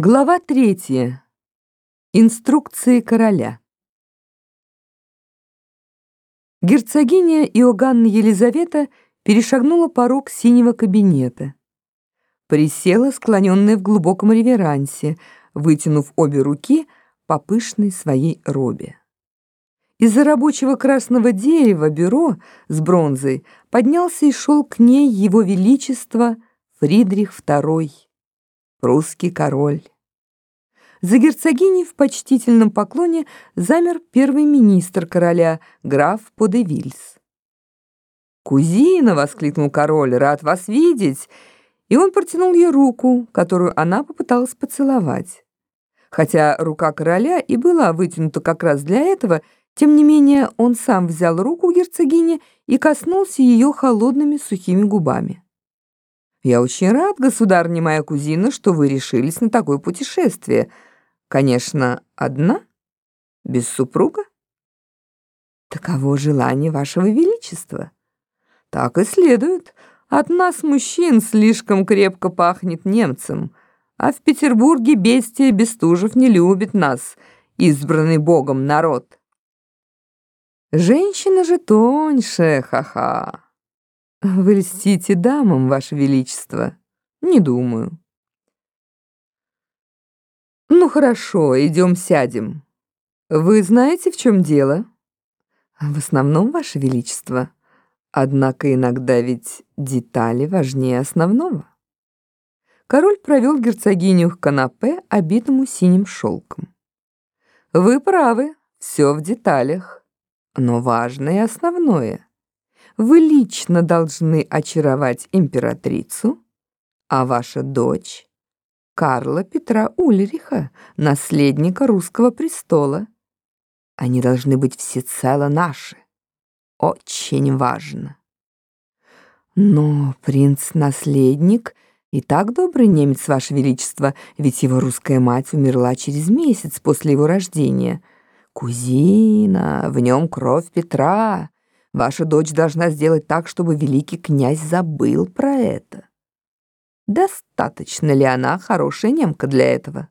Глава третья. Инструкции короля. Герцогиня Иоганна Елизавета перешагнула порог синего кабинета. Присела, склоненная в глубоком реверансе, вытянув обе руки по пышной своей робе. Из-за рабочего красного дерева бюро с бронзой поднялся и шел к ней его величество Фридрих II прусский король. За герцогиней в почтительном поклоне замер первый министр короля, граф Подевильс. «Кузина!» — воскликнул король, «рад вас видеть!» И он протянул ей руку, которую она попыталась поцеловать. Хотя рука короля и была вытянута как раз для этого, тем не менее он сам взял руку герцогини и коснулся ее холодными сухими губами. Я очень рад, государыня моя кузина, что вы решились на такое путешествие. Конечно, одна? Без супруга? Таково желание вашего величества. Так и следует. От нас, мужчин, слишком крепко пахнет немцем, а в Петербурге бестия Бестужев не любит нас, избранный богом народ. Женщина же тоньше, ха-ха. Вы льстите дамам, Ваше Величество? Не думаю. Ну хорошо, идем сядем. Вы знаете, в чем дело? В основном, Ваше Величество. Однако иногда ведь детали важнее основного. Король провел герцогиню к канапе, обитому синим шелком. Вы правы, все в деталях, но важное и основное — вы лично должны очаровать императрицу, а ваша дочь — Карла Петра Ульриха, наследника русского престола. Они должны быть всецело наши. Очень важно. Но принц-наследник и так добрый немец, ваше величество, ведь его русская мать умерла через месяц после его рождения. Кузина, в нем кровь Петра. Ваша дочь должна сделать так, чтобы великий князь забыл про это. Достаточно ли она хорошая немка для этого?